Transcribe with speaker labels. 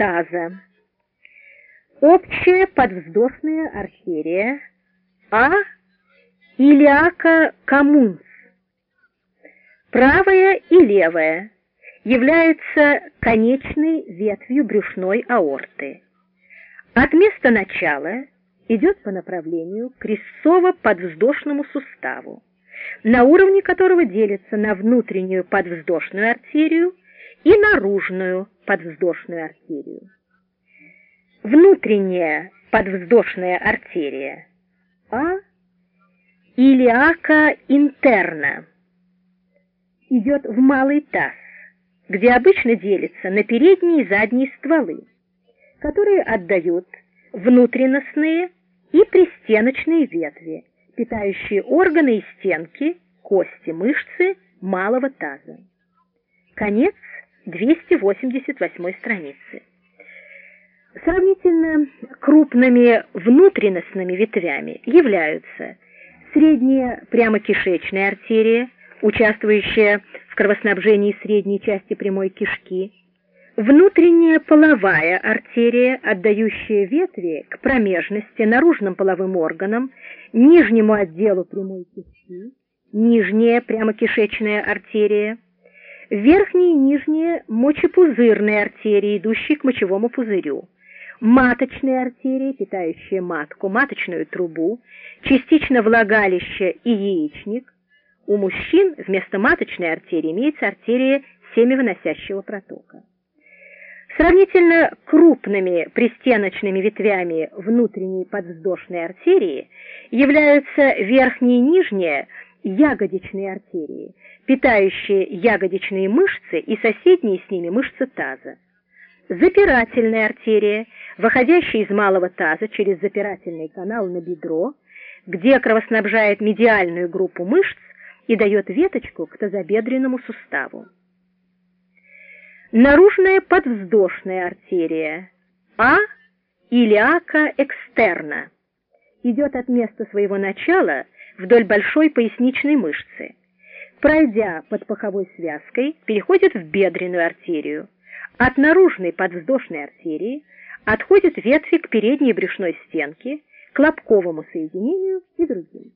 Speaker 1: таза. Общая подвздошная артерия А. Илиака коммунс. Правая и левая являются конечной ветвью брюшной аорты. От места начала идет по направлению к резцово-подвздошному суставу, на уровне которого делится на внутреннюю подвздошную артерию и наружную подвздошную артерию. Внутренняя подвздошная артерия А илиака интерна идет в малый таз, где обычно делится на передние и задние стволы, которые отдают внутренностные и пристеночные ветви, питающие органы и стенки, кости, мышцы малого таза. Конец 288 страницы. Сравнительно крупными внутренностными ветвями являются средняя прямокишечная артерия, участвующая в кровоснабжении средней части прямой кишки, внутренняя половая артерия, отдающая ветви к промежности, наружным половым органам, нижнему отделу прямой кишки, нижняя прямокишечная артерия, верхние и нижние мочепузырные артерии, идущие к мочевому пузырю, маточные артерии, питающие матку, маточную трубу, частично влагалище и яичник. У мужчин вместо маточной артерии имеется артерия семявыносящего протока. Сравнительно крупными пристеночными ветвями внутренней подвздошной артерии являются верхние и нижние ягодичные артерии, питающие ягодичные мышцы и соседние с ними мышцы таза. Запирательная артерия, выходящая из малого таза через запирательный канал на бедро, где кровоснабжает медиальную группу мышц и дает веточку к тазобедренному суставу. Наружная подвздошная артерия А илиака экстерна идет от места своего начала вдоль большой поясничной мышцы. Пройдя под паховой связкой, переходит в бедренную артерию. От наружной подвздошной артерии отходят ветви к передней брюшной стенке, к лобковому соединению и другим.